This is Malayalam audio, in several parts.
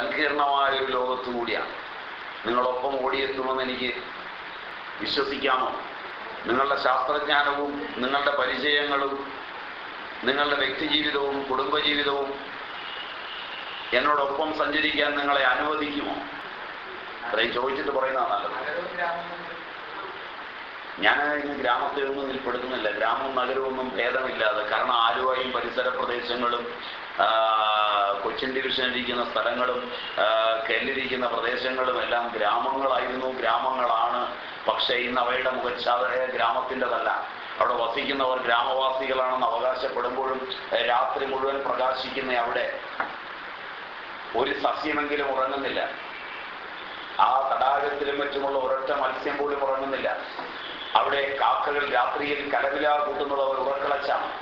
സങ്കീർണമായ ഒരു ലോകത്തുകൂടിയാണ് നിങ്ങളൊപ്പം ഓടിയെത്തുമെന്ന് എനിക്ക് വിശ്വസിക്കാമോ? നിങ്ങളുടെ ശാസ്ത്രജ്ഞാനവും നിങ്ങളുടെ പരിചയങ്ങളും നിങ്ങളുടെ വ്യക്തിജീവിതവും കുടുംബജീവിതവും എന്നോടൊപ്പം സഞ്ചരിക്കാൻ നിങ്ങളെ അനുവദിക്കുമോ? അത്രയും ചോദിച്ചിട്ട് പറയുന്നതാണ് നല്ലത്. ഞാൻ ഇന്ന് ഗ്രാമത്തിൽ ഒന്നും ഉൾപ്പെടുത്തുന്നില്ല ഗ്രാമവും നഗരമൊന്നും ഭേദമില്ലാതെ കാരണം ആലുവയും പരിസര പ്രദേശങ്ങളും കൊച്ചിൻ ഡിവിഷനിലിരിക്കുന്ന സ്ഥലങ്ങളും കെല്ലിരിക്കുന്ന പ്രദേശങ്ങളും എല്ലാം ഗ്രാമങ്ങളായിരുന്നു. ഗ്രാമങ്ങളാണ്. പക്ഷേ ഇന്ന് അവയുടെ മുഖച്ഛാതയ ഗ്രാമത്തിന്റെതല്ല. അവിടെ വസിക്കുന്നവർ ഗ്രാമവാസികളാണെന്ന് അവകാശപ്പെടുമ്പോഴും രാത്രി മുഴുവൻ പ്രകാശിക്കുന്ന അവിടെ. ഒരു സസ്യമെങ്കിലും ഉറങ്ങുന്നില്ല. ആ തടാകത്തിലും മറ്റുമുള്ള ഒരൊറ്റ മത്സ്യം പോലും ഉറങ്ങുന്നില്ല. അവിടെ കാക്കകൾ രാത്രിയിൽ കലവില കൂട്ടുന്നത് അവർ ഉറക്കളച്ചാണ്.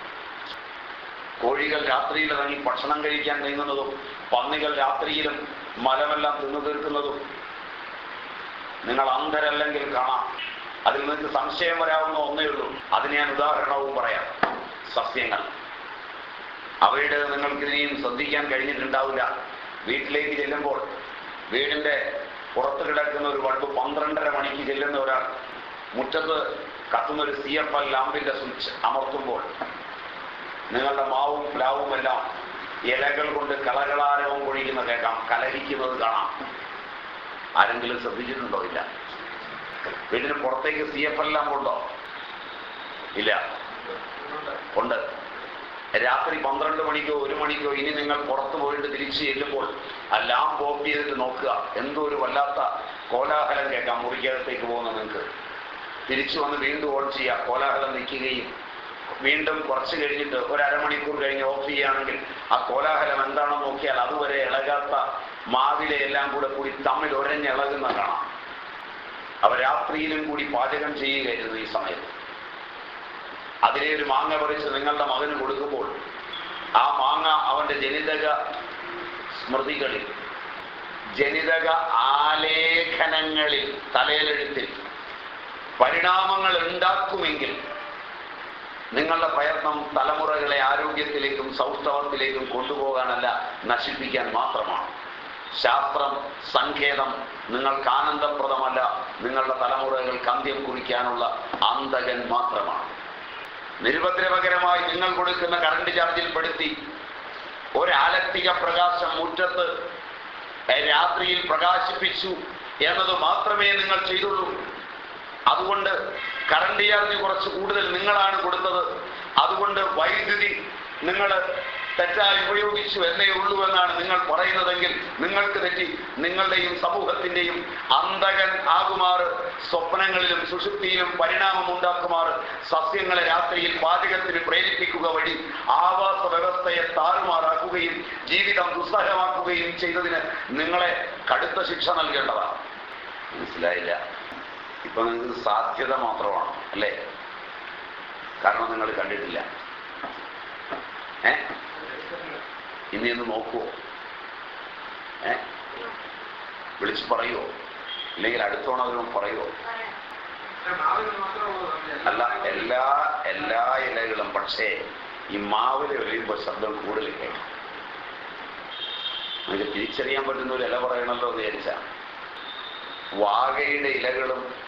കോഴികൾ രാത്രിയിൽ ഇറങ്ങി ഭക്ഷണം കഴിക്കാൻ നീങ്ങുന്നതും പന്നികൾ രാത്രിയിലും മലമെല്ലാം തിന്നു തീർക്കുന്നതും നിങ്ങൾ അന്ധരല്ലെങ്കിൽ കാണാം. അതിൽ നിങ്ങൾക്ക് സംശയം വരാവുന്ന ഒന്നേ ഉള്ളൂ. അതിന് ഞാൻ ഉദാഹരണവും പറയാം. സസ്യങ്ങൾ. അവയുടെ നിങ്ങൾക്ക് ഇനിയും ശ്രദ്ധിക്കാൻ കഴിഞ്ഞിട്ടുണ്ടാവില്ല. വീട്ടിലേക്ക് ചെല്ലുമ്പോൾ വീടിന്റെ പുറത്ത് കിടക്കുന്ന ഒരു ബൾബ് പന്ത്രണ്ടര മണിക്ക് ചെല്ലുന്ന ഒരാൾ മുറ്റത്ത് കത്തുന്ന ഒരു സി എഫ് എൽ ലാമ്പിന്റെ സ്വിച്ച് അമർത്തുമ്പോൾ നിങ്ങളുടെ മാവും പ്ലാവും എല്ലാം ഇലകൾ കൊണ്ട് കളകളാരവും പൊഴിക്കുന്ന കേൾക്കാം. കലഹിക്കുന്നത് കാണാം. ആരെങ്കിലും ശ്രദ്ധിച്ചിട്ടുണ്ടോ? ഇല്ല. വീടിന് പുറത്തേക്ക് സി എഫ് എല്ലാം ഉണ്ടോ? ഇല്ല. ഉണ്ട്. രാത്രി പന്ത്രണ്ട് മണിക്കോ ഒരു മണിക്കോ ഇനി നിങ്ങൾ പുറത്തു പോയിട്ട് തിരിച്ചു ചെല്ലുമ്പോൾ ലാമ്പ് ഓഫ് ചെയ്തിട്ട് നോക്കുക. എന്തോ ഒരു വല്ലാത്ത കോലാഹലം കേൾക്കാം. മുറിക്കകത്തേക്ക് പോകുന്ന നിങ്ങൾക്ക്. തിരിച്ചു വന്ന് വീണ്ടും ഓൺ ചെയ്യുക. കോലാഹലം നിൽക്കുകയും വീണ്ടും കുറച്ച് കഴിഞ്ഞിട്ട് ഒരു അരമണിക്കൂർ കഴിഞ്ഞ് ഓഫ് ചെയ്യുകയാണെങ്കിൽ ആ കോലാഹലം എന്താണെന്ന് നോക്കിയാൽ അതുവരെ ഇളകാത്ത മാവിലെ എല്ലാം കൂടെ കൂടി തമ്മിൽ ഒരഞ്ഞിളകുന്ന കാണാം. അവ രാത്രിയിലും കൂടി പാചകം ചെയ്യുകയായിരുന്നു ഈ സമയത്ത് അതിലെ ഒരു മാങ്ങ പറിച്ച് നിങ്ങളുടെ മകന് കൊടുക്കുമ്പോൾ ആ മാങ്ങ അവന്റെ ജനിതക സ്മൃതികളിൽ ജനിതക ആലേഖനങ്ങളിൽ തലയിലെഴുത്തിൽ പരിണാമങ്ങൾ ഉണ്ടാക്കുമെങ്കിൽ നിങ്ങളുടെ പ്രയത്നം തലമുറകളെ ആരോഗ്യത്തിലേക്കും സൗഷ്ഠവത്തിലേക്കും കൊണ്ടുപോകാനല്ല നശിപ്പിക്കാൻ മാത്രമാണ്. ശാസ്ത്രം സങ്കേതം നിങ്ങൾക്ക് ആനന്ദപ്രദമല്ല. നിങ്ങളുടെ തലമുറകൾക്ക് അന്ത്യം കുറിക്കാനുള്ള അന്തകൻ മാത്രമാണ്. നിരുപദ്രവകരമായി നിങ്ങൾ കൊടുക്കുന്ന കറണ്ട് ചാർജിൽ പെടുത്തി ഒരാലക്തിക പ്രകാശം മുറ്റത്ത് രാത്രിയിൽ പ്രകാശിപ്പിച്ചു എന്നത് മാത്രമേ നിങ്ങൾ ചെയ്തുള്ളൂ. അതുകൊണ്ട് കറണ്ട് ചാർജ് കുറച്ച് കൂടുതൽ നിങ്ങളാണ് കൊടുത്തത്. അതുകൊണ്ട് വൈദ്യുതി നിങ്ങൾ തെറ്റായി ഉപയോഗിച്ചു എന്നേ ഉള്ളൂ എന്നാണ് നിങ്ങൾ പറയുന്നതെങ്കിൽ നിങ്ങൾക്ക് തെറ്റി നിങ്ങളുടെയും സമൂഹത്തിന്റെയും അന്തകൻ ആകുമാർ സ്വപ്നങ്ങളിലും സുഷുപ്തിയിലും പരിണാമം ഉണ്ടാക്കുമാറ് സസ്യങ്ങളെ രാത്രിയിൽ പാചകത്തിന് പ്രേരിപ്പിക്കുക വഴി ആവാസ വ്യവസ്ഥയെ താറുമാറാക്കുകയും ജീവിതം ദുസ്സഹമാക്കുകയും ചെയ്തതിന് നിങ്ങളെ കടുത്ത ശിക്ഷ നൽകേണ്ടതാണ്. മനസ്സിലായില്ല? ഇപ്പൊ നിങ്ങൾക്ക് സാധ്യത മാത്രമാണ് അല്ലേ? കാരണം നിങ്ങൾ കണ്ടിട്ടില്ല. ഏ? ഇനി ഒന്ന് നോക്കുവോ? ഏ? വിളിച്ച് പറയുവോ? ഇല്ലെങ്കിൽ അടുത്തോണം അവരും പറയുവോ? അല്ല എല്ലാ എല്ലാ ഇലകളും പക്ഷേ ഈ മാവിൽ എറിയുമ്പോൾ ശബ്ദം കൂടുതൽ കേൾക്കും. നിങ്ങൾക്ക് തിരിച്ചറിയാൻ പറ്റുന്ന ഒരു ഇല പറയണല്ലോ എന്ന് വിചാരിച്ച. വാഗയുടെ ഇലകളും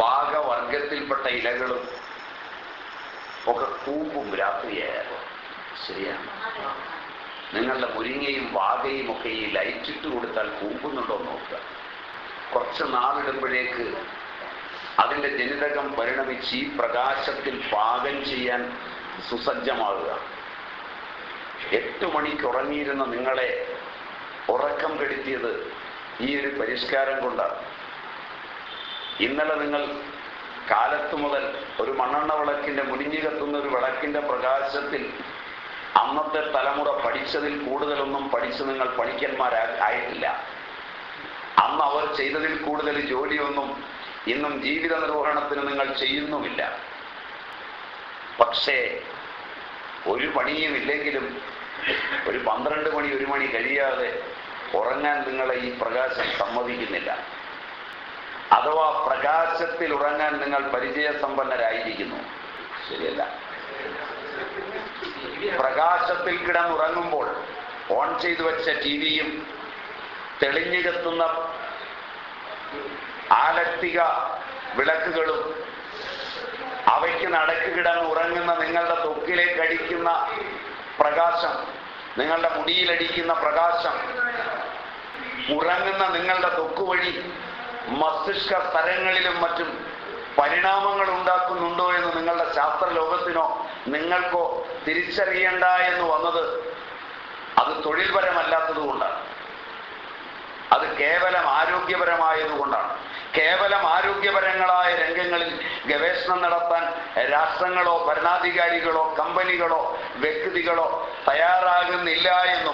വാഗവർഗത്തിൽപ്പെട്ട ഇലകളും ഒക്കെ കൂമ്പും രാത്രിയായാലും ശരിയാണ്. നിങ്ങളുടെ മുരിങ്ങയും വാഗയും ഒക്കെ ഈ ലൈറ്റ് ഇട്ട് കൊടുത്താൽ കൂമ്പുന്നുണ്ടോ നോക്കുക. കുറച്ച് നാളിടുമ്പോഴേക്ക് അതിന്റെ ജനിതകം പരിണമിച്ച് ഈ പ്രകാശത്തിൽ പാകം ചെയ്യാൻ സുസജ്ജമാകുക എട്ട് മണിക്ക് ഉറങ്ങിയിരുന്ന നിങ്ങളെ ഉറക്കം കെടുത്തിയത് ഈ ഒരു പരിഷ്കാരം കൊണ്ടാണ്. ഇന്നലെ നിങ്ങൾ കാലത്തു മുതൽ ഒരു മണ്ണെണ്ണ വിളക്കിന്റെ മുടിഞ്ഞു കത്തുന്ന ഒരു വിളക്കിന്റെ പ്രകാശത്തിൽ അന്നത്തെ തലമുറ പഠിച്ചതിൽ കൂടുതലൊന്നും പഠിച്ച് നിങ്ങൾ പണിക്കന്മാരാ ആയിട്ടില്ല. അന്ന് അവർ ചെയ്തതിൽ കൂടുതൽ ജോലിയൊന്നും ഇന്നും ജീവിത നിർവഹണത്തിന് നിങ്ങൾ ചെയ്യുന്നുമില്ല. പക്ഷേ ഒരു പണിയും ഇല്ലെങ്കിലും ഒരു പന്ത്രണ്ട് മണി ഒരു മണി കഴിയാതെ ഉറങ്ങാൻ നിങ്ങളെ ഈ പ്രകാശം സമ്മതിക്കുന്നില്ല. അഥവാ പ്രകാശത്തിൽ ഉറങ്ങാൻ നിങ്ങൾ പരിചയസമ്പന്നരായിരിക്കുന്നു. ശരിയല്ല. പ്രകാശത്തിൽ കിടന്നുറങ്ങുമ്പോൾ ഓൺ ചെയ്തു വെച്ച ടി വിയും തെളിഞ്ഞു കത്തുന്ന ആലക്തിക വിളക്കുകളും അവയ്ക്ക് നടക്ക് കിടന്ന് ഉറങ്ങുന്ന നിങ്ങളുടെ തൊക്കിലേക്ക് അടിക്കുന്ന പ്രകാശം നിങ്ങളുടെ മുടിയിലടിക്കുന്ന പ്രകാശം ഉറങ്ങുന്ന നിങ്ങളുടെ തൊക്കു വഴി മസ്തിഷ്ക സ്ഥലങ്ങളിലും മറ്റും പരിണാമങ്ങൾ ഉണ്ടാക്കുന്നുണ്ടോ എന്ന് നിങ്ങളുടെ ശാസ്ത്ര ലോകത്തിനോ നിങ്ങൾക്കോ തിരിച്ചറിയണ്ട എന്ന് വന്നത് അത് തൊഴിൽപരമല്ലാത്തതുകൊണ്ടാണ് അത് കേവലം ആരോഗ്യപരമായതുകൊണ്ടാണ് കേവലം ആരോഗ്യപരങ്ങളായ രംഗങ്ങളിൽ ഗവേഷണം നടത്താൻ രാഷ്ട്രങ്ങളോ ഭരണാധികാരികളോ കമ്പനികളോ വ്യക്തികളോ തയ്യാറാകുന്നില്ല എന്നും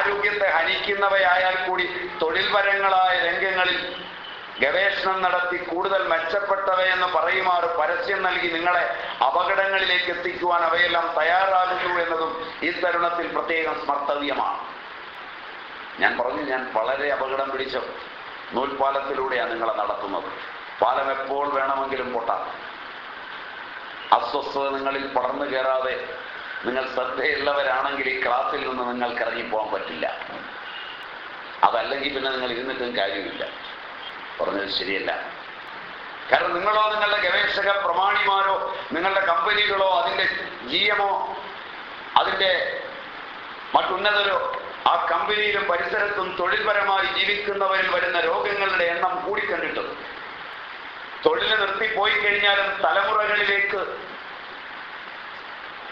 ആരോഗ്യത്തെ ഹനിക്കുന്നവയായാൽ കൂടി തൊഴിൽപരങ്ങളായ രംഗങ്ങളിൽ ഗവേഷണം നടത്തി കൂടുതൽ മെച്ചപ്പെട്ടവയെന്ന് പറയുമാറ് പരസ്യം നൽകി നിങ്ങളെ അപകടങ്ങളിലേക്ക് എത്തിക്കുവാൻ അവയെല്ലാം തയ്യാറാകുന്നു എന്നതും ഈ തരുണത്തിൽ പ്രത്യേകം സ്മർത്തവ്യമാണ്. ഞാൻ പറഞ്ഞു ഞാൻ വളരെ അപകടം പിടിച്ച നൂൽപാലത്തിലൂടെയാണ് നിങ്ങളെ നടത്തുന്നത്. പാലം എപ്പോൾ വേണമെങ്കിലും പൊട്ടാം. അസ്വസ്ഥത നിങ്ങളിൽ പടർന്നു കയറാതെ നിങ്ങൾ ശ്രദ്ധയുള്ളവരാണെങ്കിൽ ഈ ക്ലാസ്സിൽ നിന്ന് നിങ്ങൾക്ക് ഇറങ്ങിപ്പോകാൻ പറ്റില്ല. അതല്ലെങ്കിൽ പിന്നെ നിങ്ങൾ ഇരുന്നിട്ടും കാര്യമില്ല. പറഞ്ഞത് ശരിയല്ല. കാരണം നിങ്ങളോ നിങ്ങളുടെ ഗവേഷക പ്രമാണിമാരോ നിങ്ങളുടെ കമ്പനികളോ അതിന്റെ ജി എമോ അതിന്റെ മറ്റുന്നതരോ ആ കമ്പനിയിലും പരിസരത്തും തൊഴിൽപരമായി ജീവിക്കുന്നവരിൽ വരുന്ന രോഗങ്ങളുടെ എണ്ണം കൂടിക്കണ്ടിട്ടുണ്ട് തൊഴിൽ നിർത്തിപ്പോയി കഴിഞ്ഞാലും തലമുറകളിലേക്ക്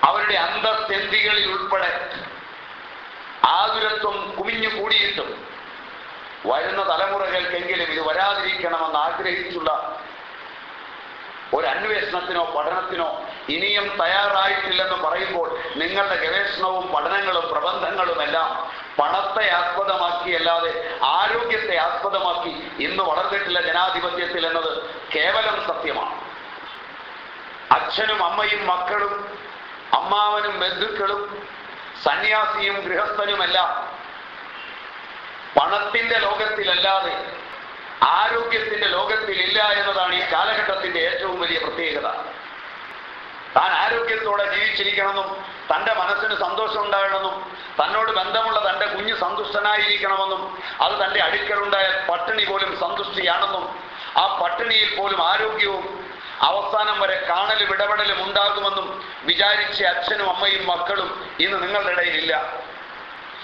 അവരുടെ അന്തസ്ഥന്തികളിൽ ഉൾപ്പെടെ ആതുരത്വം കുമിഞ്ഞു കൂടിയിട്ടും വരുന്ന തലമുറകൾക്കെങ്കിലും ഇത് വരാതിരിക്കണമെന്ന് ആഗ്രഹിച്ചുള്ള ഒരു അന്വേഷണത്തിനോ പഠനത്തിനോ ഇനിയും തയ്യാറായിട്ടില്ലെന്ന് പറയുമ്പോൾ നിങ്ങളുടെ ഗവേഷണവും പഠനങ്ങളും പ്രബന്ധങ്ങളും എല്ലാം പണത്തെ ആസ്പദമാക്കി അല്ലാതെ ആരോഗ്യത്തെ ആസ്പദമാക്കി ഇന്ന് വളർന്നിട്ടില്ല ജനാധിപത്യത്തിൽ എന്നത് കേവലം സത്യമാണ്. അച്ഛനും അമ്മയും മക്കളും അമ്മാവനും ബന്ധുക്കളും സന്യാസിയും ഗൃഹസ്ഥനുമെല്ലാം പണത്തിന്റെ ലോകത്തിലല്ലാതെ ആരോഗ്യത്തിന്റെ ലോകത്തിലില്ല എന്നതാണ് ഈ കാലഘട്ടത്തിന്റെ ഏറ്റവും വലിയ പ്രത്യേകത. താൻ ആരോഗ്യത്തോടെ ജീവിച്ചിരിക്കണമെന്നും തന്റെ മനസ്സിന് സന്തോഷം ഉണ്ടാകണമെന്നും തന്നോട് ബന്ധമുള്ള തന്റെ കുഞ്ഞ് സന്തുഷ്ടനായിരിക്കണമെന്നും അത് തന്റെ അടുക്കലുണ്ടായ പട്ടിണി പോലും സന്തുഷ്ടിയാണെന്നും ആ പട്ടിണിയിൽ പോലും ആരോഗ്യവും അവസാനം വരെ കാണലും ഇടപെടലും ഉണ്ടാകുമെന്നും വിചാരിച്ച അച്ഛനും അമ്മയും മക്കളും ഇന്ന് നിങ്ങളുടെ ഇടയിലില്ല.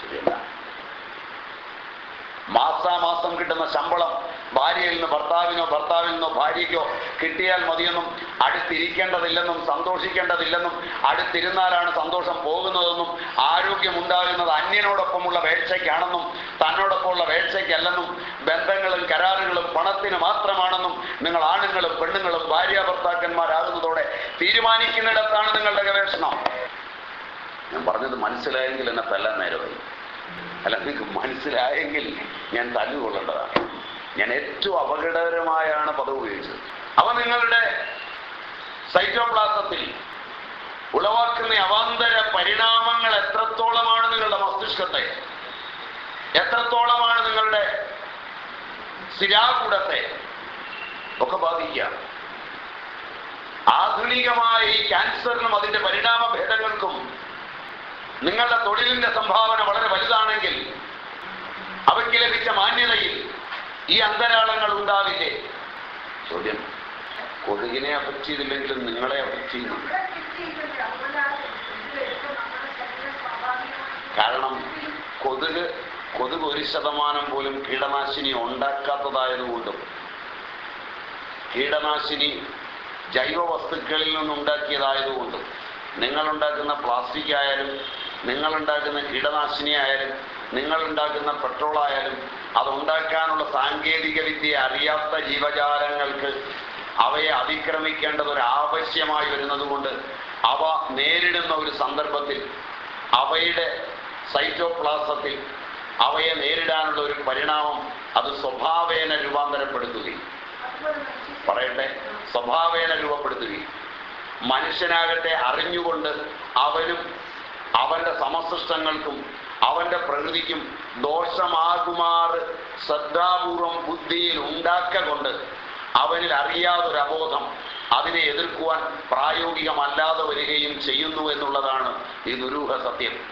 ശരിയല്ല. മാസാമാസം കിട്ടുന്ന ശമ്പളം ഭാര്യയിൽ നിന്ന് ഭർത്താവിനോ ഭർത്താവിൽ നിന്നോ ഭാര്യയ്ക്കോ കിട്ടിയാൽ മതിയെന്നും അടുത്തിരിക്കേണ്ടതില്ലെന്നും സന്തോഷിക്കേണ്ടതില്ലെന്നും അടുത്തിരുന്നാലാണ് സന്തോഷം പോകുന്നതെന്നും ആരോഗ്യമുണ്ടാകുന്നത് അന്യനോടൊപ്പമുള്ള വേഴ്ചയ്ക്കാണെന്നും തന്നോടൊപ്പമുള്ള വേഴ്ചയ്ക്കല്ലെന്നും ബന്ധങ്ങളും കരാറുകളും പണത്തിന് മാത്രമാണെന്നും നിങ്ങൾ ആണുങ്ങളും പെണ്ണുങ്ങളും ഭാര്യ ഭർത്താക്കന്മാരാകുന്നതോടെ തീരുമാനിക്കുന്നിടത്താണ് നിങ്ങളുടെ ഗവേഷണം. ഞാൻ പറഞ്ഞത് മനസ്സിലായെങ്കിൽ എന്നെ തല്ലാൻ നേരമായി. അല്ല നിങ്ങൾക്ക് മനസ്സിലായെങ്കിൽ ഞാൻ തല്ലുകൊള്ളേണ്ടതാണ്. ഞാൻ ഏറ്റവും അപകടകരമായാണ് പദം ഉപയോഗിച്ചത്. അവ നിങ്ങളുടെ സൈറ്റോപ്ലാസത്തിൽ ഉളവാക്കുന്ന അവാന്തര പരിണാമങ്ങൾ എത്രത്തോളമാണ് നിങ്ങളുടെ മസ്തിഷ്കത്തെ? എത്രത്തോളമാണ് നിങ്ങളുടെ സ്ഥിരാകൂടത്തെ ഒക്കെ ബാധിക്കുക? ആധുനികമായ ഈ ക്യാൻസറിനും അതിന്റെ പരിണാമ ഭേദങ്ങൾക്കും നിങ്ങളുടെ തൊഴിലിന്റെ സംഭാവന വളരെ വലുതാണെങ്കിൽ അവയ്ക്ക് ലഭിച്ച മാന്യതയിൽ ഈ അന്തരാളങ്ങൾ ഉണ്ടാവില്ലേ? ചോദ്യം. കൊതുകിനെ അഫക്റ്റ് ചെയ്തില്ലെങ്കിലും നിങ്ങളെ അഫക്റ്റ് ചെയ്യുന്നു. കാരണം കൊതുക് കൊതുക് ഒരു ശതമാനം പോലും കീടനാശിനി ഉണ്ടാക്കാത്തതായതുകൊണ്ടും കീടനാശിനി ജൈവ വസ്തുക്കളിൽ നിന്നുണ്ടാക്കിയതായതുകൊണ്ടും നിങ്ങളുണ്ടാക്കുന്ന പ്ലാസ്റ്റിക് ആയാലും നിങ്ങളുണ്ടാക്കുന്ന കീടനാശിനി ആയാലും നിങ്ങളുണ്ടാക്കുന്ന പെട്രോൾ ആയാലും അതുണ്ടാക്കാനുള്ള സാങ്കേതിക വിദ്യ അറിയാത്ത ജീവജാലങ്ങൾക്ക് അവയെ അതിക്രമിക്കേണ്ടത് ഒരു ആവശ്യമായി വരുന്നത് കൊണ്ട് അവ നേരിടുന്ന ഒരു സന്ദർഭത്തിൽ അവയുടെ സൈറ്റോപ്ലാസത്തിൽ അവയെ നേരിടാനുള്ള ഒരു പരിണാമം അത് സ്വഭാവേന രൂപാന്തരപ്പെടുത്തുകയും. പറയട്ടെ സ്വഭാവേന രൂപപ്പെടുത്തുകയും. മനുഷ്യനാകട്ടെ അറിഞ്ഞുകൊണ്ട് അവനും അവന്റെ സമസൃഷ്ടങ്ങൾക്കും അവന്റെ പ്രകൃതിക്കും ദോഷമാകുമാർ ശ്രദ്ധാപൂർവം ബുദ്ധിയിൽ ഉണ്ടാക്കൊണ്ട് അവനിൽ അറിയാതൊരു അബോധം അതിനെ എതിർക്കുവാൻ പ്രായോഗികമല്ലാതെ വരികയും ചെയ്യുന്നു എന്നുള്ളതാണ് ഈ ദുരൂഹ സത്യം.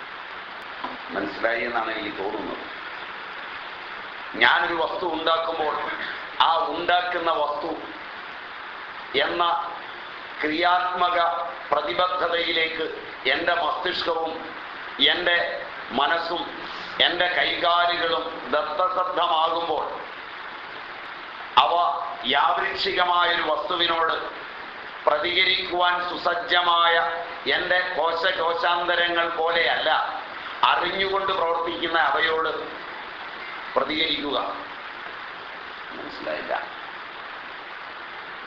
മനസ്സിലായി എന്നാണ് എനിക്ക് തോന്നുന്നത്. ഞാനൊരു വസ്തു ഉണ്ടാക്കുമ്പോൾ ആ ഉണ്ടാക്കുന്ന വസ്തു എന്ന ക്രിയാത്മക പ്രതിബദ്ധതയിലേക്ക് എന്റെ മസ്തിഷ്കവും എന്റെ മനസ്സും എന്റെ കൈകാലുകളും ദത്തസദ്ധമാകുമ്പോൾ അവ യാദൃച്ഛികമായൊരു വസ്തുവിനോട് പ്രതികരിക്കുവാൻ സുസജ്ജമായ എന്റെ കോശകോശാന്തരങ്ങൾ പോലെയല്ല അറിഞ്ഞുകൊണ്ട് പ്രവർത്തിക്കുന്ന അവയോട് പ്രതികരിക്കുക. മനസ്സിലായില്ല?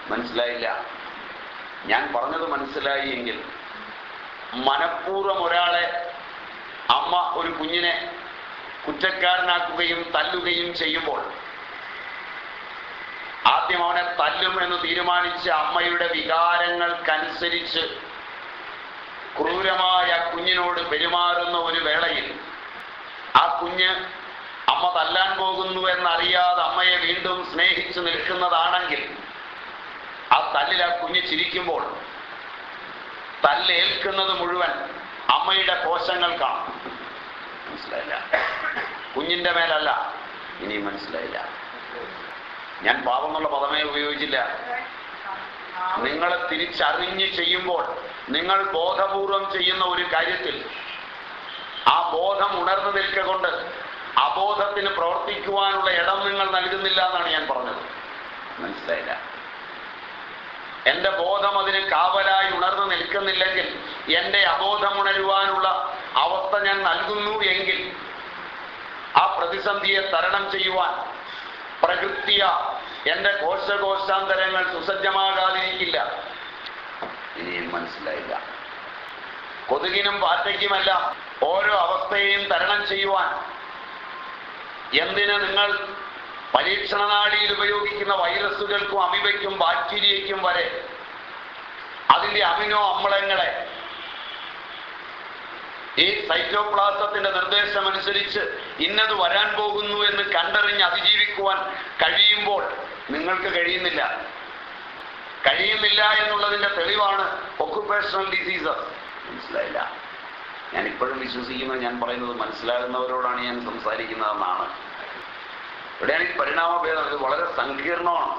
മനസ്സിലായില്ല? ഞാൻ പറഞ്ഞത് മനസ്സിലായി എങ്കിൽ മനഃപൂർവം ഒരാളെ അമ്മ ഒരു കുഞ്ഞിനെ കുറ്റക്കാരനാക്കുകയും തല്ലുകയും ചെയ്യുമ്പോൾ ആദ്യം അവനെ തല്ലും എന്ന് തീരുമാനിച്ച അമ്മയുടെ വികാരങ്ങൾക്കനുസരിച്ച് ക്രൂരമായ കുഞ്ഞിനോട് പെരുമാറുന്ന ഒരു വേളയിൽ ആ കുഞ്ഞ് അമ്മ തല്ലാൻ പോകുന്നു എന്നറിയാതെ അമ്മയെ വീണ്ടും സ്നേഹിച്ചു നിൽക്കുന്നതാണെങ്കിൽ ആ തല്ലിൽ ആ കുഞ്ഞ് ചിരിക്കുമ്പോൾ തല്ലേൽക്കുന്നത് മുഴുവൻ അമ്മയുടെ കോശങ്ങൾക്കാണ് മനസ്സിലായില്ല? കുഞ്ഞിന്റെ മേലല്ല. ഇനി മനസ്സിലായില്ല. ഞാൻ പാപം എന്നുള്ള പദമേ ഉപയോഗിച്ചില്ല. നിങ്ങളെ തിരിച്ചറിഞ്ഞ് ചെയ്യുമ്പോൾ നിങ്ങൾ ബോധപൂർവം ചെയ്യുന്ന ഒരു കാര്യത്തിൽ ആ ബോധം ഉണർന്നു നിൽക്കൊണ്ട് അബോധത്തിന് പ്രവർത്തിക്കുവാനുള്ള ഇടം നിങ്ങൾ നൽകുന്നില്ല എന്നാണ് ഞാൻ പറഞ്ഞത്. മനസ്സിലായില്ല? എന്റെ ബോധം അതിന് കാവലായി ഉണർന്നു നിൽക്കുന്നില്ലെങ്കിൽ എന്റെ അബോധം ഉണരുവാനുള്ള അവസ്ഥ ഞാൻ നൽകുന്നു എങ്കിൽ ആ പ്രതിസന്ധിയെ തരണം ചെയ്യുവാൻ പ്രകൃതിയ എന്റെ കോശകോശാന്തരങ്ങൾ സുസജ്ജമാകാതിരിക്കില്ല. ഇനിയും മനസ്സിലായില്ല. കൊതുകിനും പാറ്റയ്ക്കുമെല്ലാം ഓരോ അവസ്ഥയെയും തരണം ചെയ്യുവാൻ എന്തിന് നിങ്ങൾ പരീക്ഷണ നാളിയിൽ ഉപയോഗിക്കുന്ന വൈറസുകൾക്കും അമിവയ്ക്കും ബാക്ടീരിയയ്ക്കും വരെ അതിന്റെ അമിനോ അമ്ലങ്ങളെ ഈ സൈറ്റോപ്ലാസത്തിന്റെ നിർദ്ദേശമനുസരിച്ച് ഇന്നത് വരാൻ പോകുന്നു എന്ന് കണ്ടറിഞ്ഞ് അതിജീവിക്കുവാൻ കഴിയുമ്പോൾ നിങ്ങൾക്ക് കഴിയുന്നില്ല. കഴിയുന്നില്ല എന്നുള്ളതിന്റെ തെളിവാണ് ഒക്കുപേഷണൽ ഡിസീസസ് മനസ്സിലായില്ല. ഞാൻ ഇപ്പോഴും വിശ്വസിക്കുന്ന ഞാൻ പറയുന്നത് മനസ്സിലാകുന്നവരോടാണ് ഞാൻ സംസാരിക്കുന്നതെന്നാണ്. ഇവിടെയാണ് ഈ പരിണാമഭേദം ഇത് വളരെ സങ്കീർണമാണ്.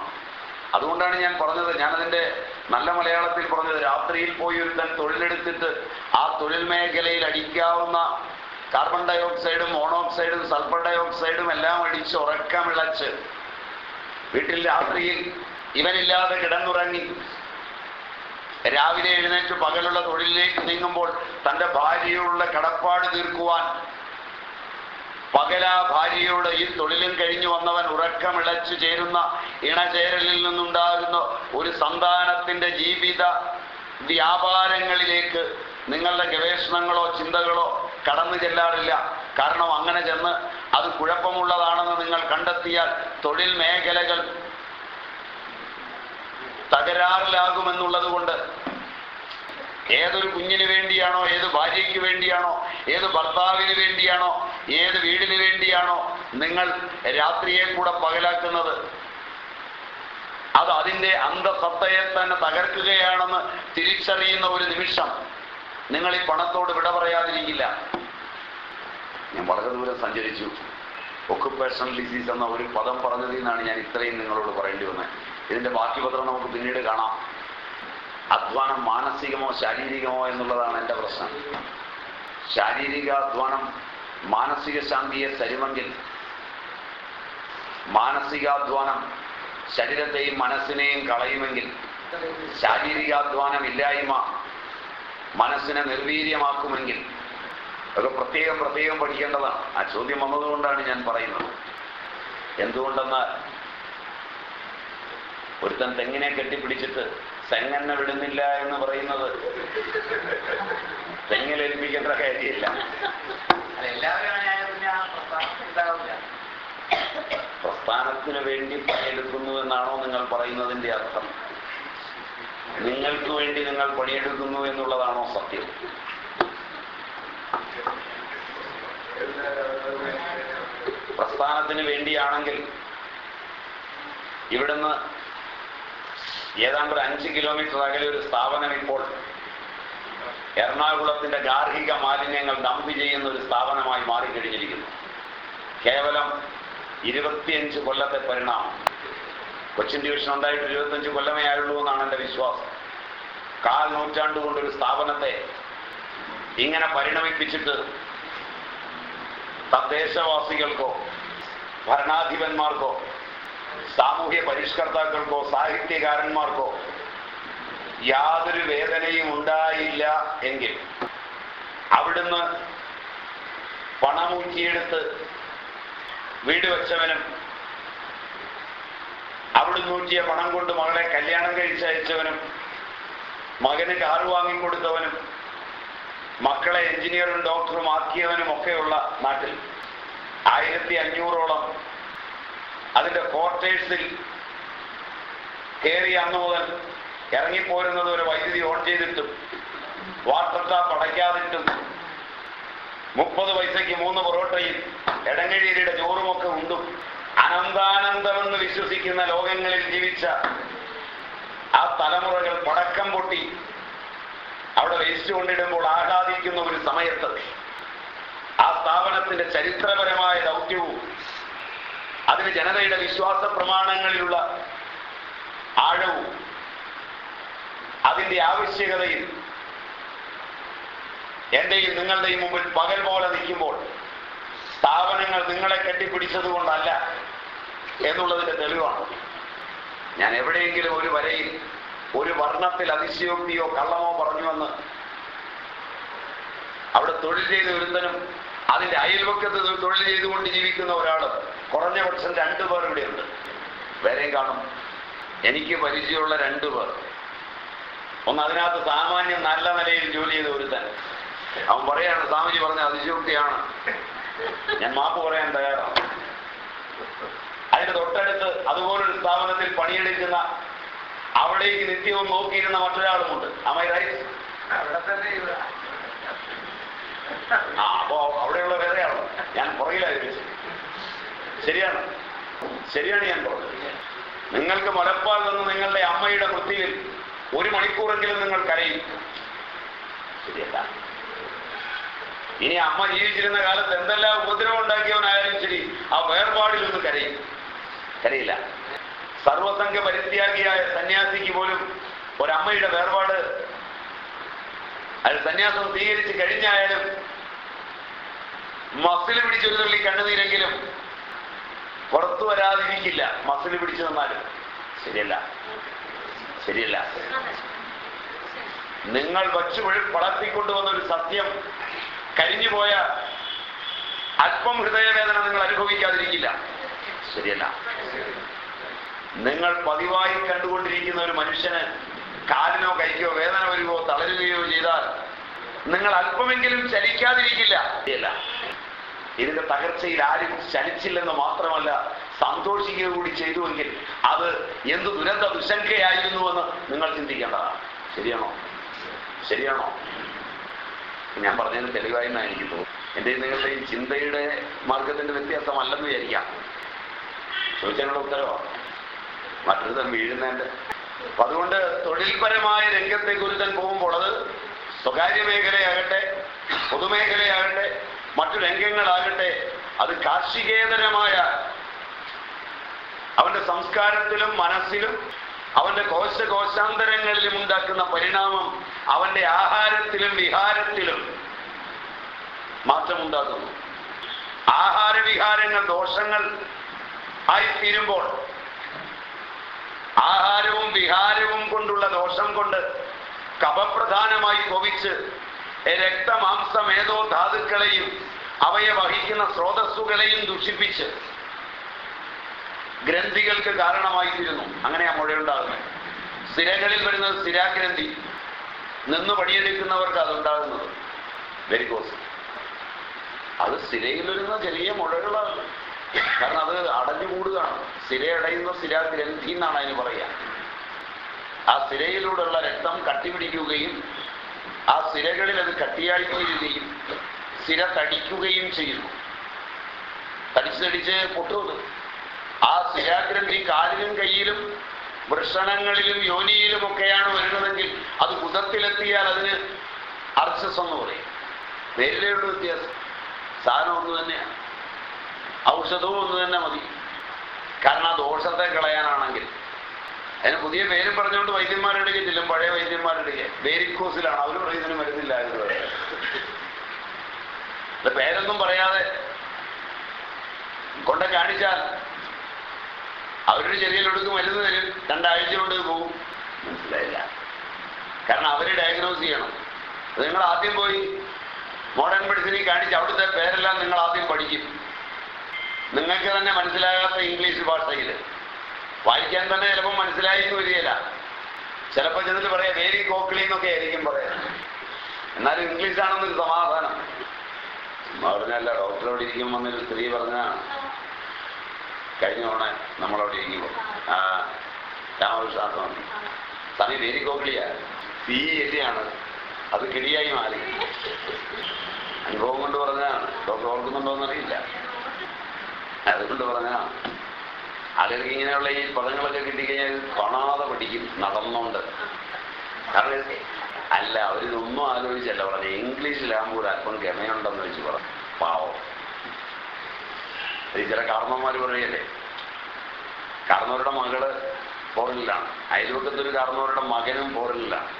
അതുകൊണ്ടാണ് ഞാൻ പറഞ്ഞത് ഞാനതിന്റെ നല്ല മലയാളത്തിൽ പറഞ്ഞത് രാത്രിയിൽ പോയി ഒരുത്തൻ തൊഴിലെടുത്തിട്ട് ആ തൊഴിൽ മേഖലയിൽ അടിക്കാവുന്ന കാർബൺ ഡൈ ഓക്സൈഡും മോണോക്സൈഡും സൾഫർ ഡൈ ഓക്സൈഡും എല്ലാം അടിച്ച് ഉറക്കമിളച്ച് വീട്ടിൽ രാത്രിയിൽ ഇവനില്ലാതെ കിടന്നുറങ്ങി രാവിലെ എഴുന്നേറ്റ് പകലുള്ള തൊഴിലിലേക്ക് നീങ്ങുമ്പോൾ തന്റെ ഭാര്യയുള്ള കടപ്പാട് തീർക്കുവാൻ പകലാ ഭാര്യയുടെ ഈ തൊഴിലും കഴിഞ്ഞു വന്നവൻ ഉറക്കമിളച്ചു ചേരുന്ന ഇണചേരലിൽ നിന്നുണ്ടാകുന്ന ഒരു സന്താനത്തിന്റെ ജീവിത വ്യാപാരങ്ങളിലേക്ക് നിങ്ങളുടെ ഗവേഷണങ്ങളോ ചിന്തകളോ കടന്നു ചെല്ലാറില്ല. കാരണം അങ്ങനെ ചെന്ന് അത് കുഴപ്പമുള്ളതാണെന്ന് നിങ്ങൾ കണ്ടെത്തിയാൽ തൊഴിൽ മേഖലകൾ തകരാറിലാകുമെന്നുള്ളത് കൊണ്ട് ഏതൊരു കുഞ്ഞിന് വേണ്ടിയാണോ ഏത് ഭാര്യയ്ക്ക് വേണ്ടിയാണോ ഏത് ഭർത്താവിന് വേണ്ടിയാണോ ഏത് വീടിന് വേണ്ടിയാണോ നിങ്ങൾ രാത്രിയെ കൂടെ പകലാക്കുന്നത്? അത് അതിന്റെ അന്തസത്തയെ തന്നെ തകർക്കുകയാണെന്ന് തിരിച്ചറിയുന്ന ഒരു നിമിഷം നിങ്ങൾ ഈ പണത്തോട് വിട പറയാതിരിക്കില്ല. ഞാൻ വളരെ ദൂരം സഞ്ചരിച്ചു. ഒക്കുപേഷണൽ ഡിസീസ് എന്ന ഒരു പദം പറഞ്ഞതിൽ നിന്നാണ് ഞാൻ ഇത്രയും നിങ്ങളോട് പറയേണ്ടി വന്നത്. ഇതിന്റെ ബാക്കി പത്രം നമുക്ക് പിന്നീട് കാണാം. അധ്വാനം മാനസികമോ ശാരീരികമോ എന്നുള്ളതാണ് എന്റെ പ്രശ്നം. ശാരീരിക അധ്വാനം മാനസിക ശാന്തിയെ തരുമെങ്കിൽ മാനസികാധ്വാനം ശരീരത്തെയും മനസ്സിനെയും കളയുമെങ്കിൽ ശാരീരികാധ്വാനം ഇല്ലായ്മ മനസ്സിനെ നിർവീര്യമാക്കുമെങ്കിൽ അതൊക്കെ പ്രത്യേകം പ്രത്യേകം പഠിക്കേണ്ടതാണ്. ആ ചോദ്യം വന്നതുകൊണ്ടാണ് ഞാൻ പറയുന്നത്. എന്തുകൊണ്ടെന്നാൽ ഒരുത്തൻ തെങ്ങിനെ കെട്ടിപ്പിടിച്ചിട്ട് തെങ്ങന്നെ വിടുന്നില്ല എന്ന് പറയുന്നത് തെങ്ങിലേൽപ്പിക്കേണ്ട കാര്യമില്ല. പ്രസ്ഥാനത്തിന് വേണ്ടി പണിയെടുക്കുന്നു എന്നാണോ നിങ്ങൾ പറയുന്നതിന്റെ അർത്ഥം? നിങ്ങൾക്ക് വേണ്ടി നിങ്ങൾ പണിയെടുക്കുന്നു എന്നുള്ളതാണോ സത്യം? പ്രസ്ഥാനത്തിന് വേണ്ടിയാണെങ്കിൽ ഇവിടുന്ന് ഏതാണ്ട് ഒരു അഞ്ച് കിലോമീറ്റർ അകലെ ഒരു സ്ഥാപനം ഇപ്പോൾ എറണാകുളത്തിന്റെ ഗാർഹിക മാലിന്യങ്ങൾ ഡംപ് ചെയ്യുന്ന ഒരു സ്ഥാപനമായി മാറിക്കഴിഞ്ഞിരിക്കുന്നു. കേവലം ഇരുപത്തിയഞ്ച് കൊല്ലത്തെ പരിണാമം. കൊച്ചിൻ ഡിവിഷൻ ഉണ്ടായിട്ട് ഇരുപത്തഞ്ച് കൊല്ലമേ ആയുള്ളൂ എന്നാണ് എന്റെ വിശ്വാസം. കാൽ നൂറ്റാണ്ട് കൊണ്ടൊരു സ്ഥാപനത്തെ ഇങ്ങനെ പരിണമിപ്പിച്ചിട്ട് തദ്ദേശവാസികൾക്കോ ഭരണാധിപന്മാർക്കോ സാമൂഹ്യ പരിഷ്കർത്താക്കൾക്കോ സാഹിത്യകാരന്മാർക്കോ യാതൊരു വേദനയും ഉണ്ടായില്ല എങ്കിൽ അവിടുന്ന് പണമൂറ്റിയെടുത്ത് വീട് വെച്ചവനും അവിടുന്ന് ഊറ്റിയ പണം കൊണ്ട് മകളെ കല്യാണം കഴിച്ചയച്ചവനും മകന് കാറ് വാങ്ങിക്കൊടുത്തവനും മക്കളെ എഞ്ചിനീയറും ഡോക്ടറും ആക്കിയവനും ഒക്കെയുള്ള നാട്ടിൽ ആയിരത്തി അഞ്ഞൂറോളം അതിന്റെ ക്വാർട്ടേഴ്സിൽ കയറി അന്ന് മുതൽ ഇറങ്ങിപ്പോരുന്നത് ഒരു വൈദ്യുതി ഓൺ ചെയ്തിട്ടും വാട്ടർ ടാപ്പ് അടയ്ക്കാതിട്ടും മുപ്പത് പൈസയ്ക്ക് മൂന്ന് പൊറോട്ടയും എടങ്ങഴിയുടെ ചോറുമൊക്കെ ഉണ്ടും. അനന്താനന്ദമെന്ന് വിശ്വസിക്കുന്ന ലോകങ്ങളിൽ ജീവിച്ച ആ തലമുറകൾ പടക്കം പൊട്ടി അവിടെ വേസ്റ്റ് കൊണ്ടിടുമ്പോൾ ആഹ്ലാദിക്കുന്ന ഒരു സമയത്ത് ആ സ്ഥാപനത്തിന്റെ ചരിത്രപരമായ ദൗത്യവും അതിന് ജനതയുടെ വിശ്വാസ പ്രമാണങ്ങളിലുള്ള ആഴവും അതിന്റെ ആവശ്യകതയിൽ എന്റെയും നിങ്ങളുടെയും മുമ്പിൽ പകൽ പോലെ നിൽക്കുമ്പോൾ സ്ഥാപനങ്ങൾ നിങ്ങളെ കെട്ടിപ്പിടിച്ചത് കൊണ്ടല്ല എന്നുള്ളതിന്റെ തെളിവാണ്. ഞാൻ എവിടെയെങ്കിലും ഒരു വരയിൽ ഒരു വർണത്തിൽ അതിശയോക്തിയോ കള്ളമോ പറഞ്ഞുവെന്ന് അവിടെ തൊഴിൽ ചെയ്ത് ഒരുത്തനും അതിന്റെ അയൽവക്കത്ത് തൊഴിൽ ചെയ്തുകൊണ്ട് ജീവിക്കുന്ന ഒരാൾ കുറഞ്ഞ പക്ഷം രണ്ടു പേർ ഇവിടെയുണ്ട്. വേറെയും കാണും. എനിക്ക് പരിചയമുള്ള രണ്ടു പേർ. ഒന്ന് അതിനകത്ത് സാമാന്യം നല്ല നിലയിൽ ജോലി ചെയ്ത ഒരുത്തൻ. അവൻ പറയാണ് സ്വാമിജി പറഞ്ഞ അതിശയോക്തിയാണ്. ഞാൻ മാപ്പ് പറയാൻ തയ്യാറാണ്. അതിന്റെ തൊട്ടടുത്ത് അതുപോലൊരു സ്ഥാപനത്തിൽ പണിയെടുക്കുന്ന അവിടേക്ക് നിത്യവും നോക്കിയിരുന്ന മറ്റൊരാളുമുണ്ട്. അമൈ റൈറ്റ് ആ അപ്പോ അവിടെയുള്ള വേറെയാണ് ഞാൻ പുറകിലായി ശരിയാണ്. ശരിയാണ് ഞാൻ പറഞ്ഞത്. നിങ്ങൾക്ക് മുലപ്പാൽ നിന്ന് നിങ്ങളുടെ അമ്മയുടെ മൃത്യുവിൽ ഒരു മണിക്കൂറെങ്കിലും നിങ്ങൾ കരയും. ശരിയല്ല. ഇനി അമ്മ ജീവിച്ചിരുന്ന കാലത്ത് എന്തെല്ലാം ഉപദ്രവം ഉണ്ടാക്കിയവനായാലും ശരി ആ വേർപാടിൽ ഒന്ന് കരയും. കരയില്ല. സർവസംഘ പരിത്യാഗിയായ സന്യാസിക്ക് പോലും ഒരമ്മയുടെ വേർപാട് അത് സന്യാസം സ്വീകരിച്ച് കഴിഞ്ഞായാലും മസിൽ പിടിച്ചൊരു തുള്ളി കണ്ണുനീരെങ്കിലും പുറത്തു വരാതിരിക്കില്ല. മസിൽ പിടിച്ചു നിന്നാലും ശരിയല്ല. ശരിയല്ല. നിങ്ങൾ വച്ചു വളർത്തിക്കൊണ്ടുവന്ന ഒരു സത്യം കരിഞ്ഞുപോയ അല്പം ഹൃദയവേദന നിങ്ങൾ അനുഭവിക്കാതിരിക്കില്ല. ശരിയല്ല. നിങ്ങൾ പതിവായി കണ്ടുകൊണ്ടിരിക്കുന്ന ഒരു മനുഷ്യന് കാലിനോ കൈക്കോ വേദന വരുകയോ തളരുകയോ ചെയ്താൽ നിങ്ങൾ അല്പമെങ്കിലും ചലിക്കാതിരിക്കില്ല. ശരിയല്ല. ഇതിന്റെ തകർച്ചയിൽ ആരും ചലിച്ചില്ലെന്ന് മാത്രമല്ല സന്തോഷിക്കുക കൂടി ചെയ്തുവെങ്കിൽ അത് എന്ത് ദുരന്ത ദുശങ്കയായിരുന്നുവെന്ന് നിങ്ങൾ ചിന്തിക്കേണ്ടതാണ്. ശരിയാണോ? ശരിയാണോ? ഞാൻ പറഞ്ഞതിന് തെളിവായി എന്നാണ് എനിക്ക് തോന്നുന്നു എന്റെ ഈ ചിന്തയുടെ മാർഗത്തിന്റെ വ്യത്യാസമല്ലെന്ന് വിചാരിക്കാം. ചോദിച്ചാലുള്ള ഉത്തരവോ. മറ്റൊരുത്തൻ വീഴുന്നതിന്റെ. അപ്പൊ അതുകൊണ്ട് തൊഴിൽപരമായ രംഗത്തേക്ക് ഒരുത്തൻ പോകുമ്പോൾ അത് സ്വകാര്യ മേഖലയാകട്ടെ പൊതുമേഖലയാകട്ടെ മറ്റു രംഗങ്ങളാകട്ടെ അത് കാർഷികേതരമായ അവന്റെ സംസ്കാരത്തിലും മനസ്സിലും അവന്റെ കോശ കോശാന്തരങ്ങളിലും ഉണ്ടാക്കുന്ന പരിണാമം അവന്റെ ആഹാരത്തിലും വിഹാരത്തിലും മാറ്റമുണ്ടാക്കുന്നു ആഹാരവിഹാരങ്ങൾ ദോഷങ്ങൾ ആയി തീരുമ്പോൾ ആഹാരവും വിഹാരവും കൊണ്ടുള്ള ദോഷം കൊണ്ട് കപപ്രധാനമായി കൊവിച്ച് രക്തമാംസമേതോ ധാതുക്കളെയും അവയെ വഹിക്കുന്ന സ്രോതസ്സുകളെയും ദുഷിപ്പിച്ച് ഗ്രന്ഥികൾക്ക് കാരണമായിത്തീരുന്നു. അങ്ങനെയാ മുഴയുണ്ടാകുന്നത് സ്ഥിരകളിൽ വരുന്നത് സ്ഥിരാഗ്രന്ഥി നിന്ന് പണിയെടുക്കുന്നവർക്ക് അതുണ്ടാകുന്നത്. വെരിക്കോസ് അത് സ്ഥിരയിൽ വരുന്ന ചെറിയ മുഴകളാണ്. കാരണം അത് അടഞ്ഞു അടഞ്ഞുകൂടുകയാണ് സ്ഥിരയടയുന്ന സ്ഥിരാഗ്രന്ഥി എന്നാണ് അതിന് പറയുക. ആ സ്ഥിരയിലൂടെയുള്ള രക്തം കട്ടിപിടിക്കുകയും ആ സ്ഥിരകളിൽ അത് കട്ടിയായി തീരുകയും സിര തടിക്കുകയും ചെയ്യുന്നു. തടിച്ച് തടിച്ച് പൊട്ടുന്നത് ആ സിരാഗ്രന്ഥി കാലിലും കയ്യിലും വൃഷണങ്ങളിലും യോനിയിലും ഒക്കെയാണ് വരുന്നതെങ്കിൽ അത് കുതത്തിലെത്തിയാൽ അതിന് അർച്ചസ് എന്ന് പറയും. പേരിലുള്ള വ്യത്യാസം. സാധനം ഒന്ന് തന്നെയാണ്. ഔഷധവും ഒന്ന് തന്നെ മതി. കാരണം ആ ദോഷത്തെ കളയാനാണെങ്കിൽ. അതിന് പുതിയ പേരും പറഞ്ഞുകൊണ്ട് വൈദ്യന്മാരുടെ ചെല്ലും. പഴയ വൈദ്യന്മാരുടെ വേരിക്കോസിലാണ്. അവർ പറയുന്നതിന് മരുന്നില്ല എന്ന് പറയുന്നത് പേരൊന്നും പറയാതെ കൊണ്ട കാണിച്ചാൽ അവരൊരു ചെറിയൊടുക്ക് മരുന്ന് തരും. രണ്ടാഴ്ച കൊണ്ട് പോകും മനസ്സിലായില്ല. കാരണം അവർ ഡയഗ്നോസ് ചെയ്യണം. അത് നിങ്ങൾ ആദ്യം പോയി മോഡേൺ മെഡിസിനിൽ കാണിച്ച് അവിടുത്തെ പേരെല്ലാം നിങ്ങൾ ആദ്യം പഠിക്കും. നിങ്ങൾക്ക് തന്നെ മനസ്സിലാകാത്ത ഇംഗ്ലീഷ് ഭാഷയിൽ വായിക്കാൻ തന്നെ ചിലപ്പോൾ മനസ്സിലായി എന്ന് വരികയില്ല. ചിലപ്പോൾ ചെന്നിട്ട് പറയാം വേരി കോക്കിളി എന്നൊക്കെ ആയിരിക്കും പറയാം. എന്നാലും ഇംഗ്ലീഷാണെന്നൊരു സമാധാനം. പറഞ്ഞല്ല ഡോക്ടറോട് ഇരിക്കുമ്പോൾ സ്ത്രീ പറഞ്ഞാണ് കഴിഞ്ഞ തവണ നമ്മളവിടെ ഇരിക്കുമ്പോൾ ആ തനി വേരി കോക്കിളിയ തീ എലിയാണ് അത് കിളിയായി മാറി. അനുഭവം കൊണ്ട് പറഞ്ഞതാണ്. ഡോക്ടർ ഓർക്കുന്നുണ്ടോയെന്നറിയില്ല അതുകൊണ്ട് പറഞ്ഞതാണ്. ആളുകൾക്ക് ഇങ്ങനെയുള്ള ഈ പദങ്ങളൊക്കെ കിട്ടിക്കഴിഞ്ഞാൽ കാണാതെ പഠിക്കും നടന്നുകൊണ്ട് കാരണം അല്ല അവരിതൊന്നും ആലോചിച്ചല്ല. പറഞ്ഞു ഇംഗ്ലീഷിലാകുമ്പോൾ അല്പം ഗമയുണ്ടെന്ന് വെച്ച് പറഞ്ഞു പാവം. ഈ ചില കാരണന്മാർ പറയല്ലേ കാർന്നവരുടെ മകൾ ഫോറിനിലാണ് അയൽവക്കത്തൊരു കാർന്നവരുടെ മകനും ഫോറിനിലാണ്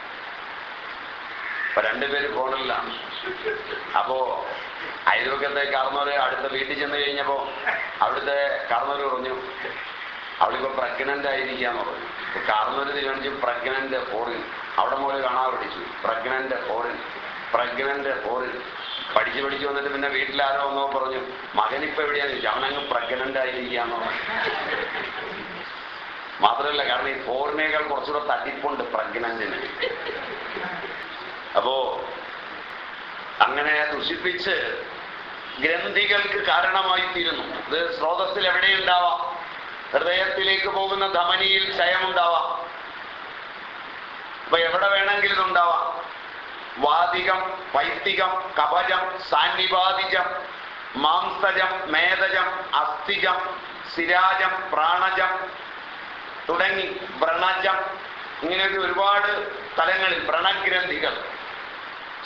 അപ്പൊ രണ്ടുപേര് ഫോറിനിലാണ് അപ്പോ അയൽവക്കത്തെ കാർന്നവര് അടുത്ത വീട്ടിൽ ചെന്ന് കഴിഞ്ഞപ്പോ അവിടുത്തെ കാർന്നവര് പറഞ്ഞു അവളിപ്പോ പ്രഗ്നന്റ് ആയിരിക്കാന്ന് പറഞ്ഞു. കാർന്നവര് തീരുമാനിച്ചു പ്രഗ്നന്റ് ഫോറിൻ അവിടെ മുകളിൽ കാണാൻ പഠിച്ചു പ്രഗ്നന്റ് ഫോറിൻ പ്രഗ്നന്റ് ഫോറിൻ പഠിച്ചു പഠിച്ചു വന്നിട്ട് പിന്നെ വീട്ടിലാരോ ഒന്നോ പറഞ്ഞു മകനിപ്പോ എവിടെയാന്ന് ചോദിച്ചു അവനങ്ങ് പ്രഗ്നന്റ് പറഞ്ഞു മാത്രമല്ല കാരണം ഈ ഫോറിനേക്കാൾ കുറച്ചുകൂടെ തട്ടിപ്പുണ്ട് പ്രഗ്നന്റിന് അപ്പോ അങ്ങനെ ദുഷിപ്പിച്ച് ഗ്രന്ഥികൾക്ക് കാരണമായി തീരുന്നു ഇത് സ്രോതസ്സിൽ എവിടെയുണ്ടാവാം? ഹൃദയത്തിലേക്ക് പോകുന്ന ധമനിയിൽ ക്ഷയമുണ്ടാവാം അപ്പൊ എവിടെ വേണമെങ്കിലും ഇതുണ്ടാവാം. വാതികം വൈത്തികം കവചം സാന്നിപാതിജം മാംസജം മേധജം അസ്ഥിജം സിരാജം പ്രാണജം തുടങ്ങി വ്രണജം. ഇങ്ങനെയൊക്കെ ഒരുപാട് തലങ്ങളിൽ വ്രണഗ്രന്ഥികൾ.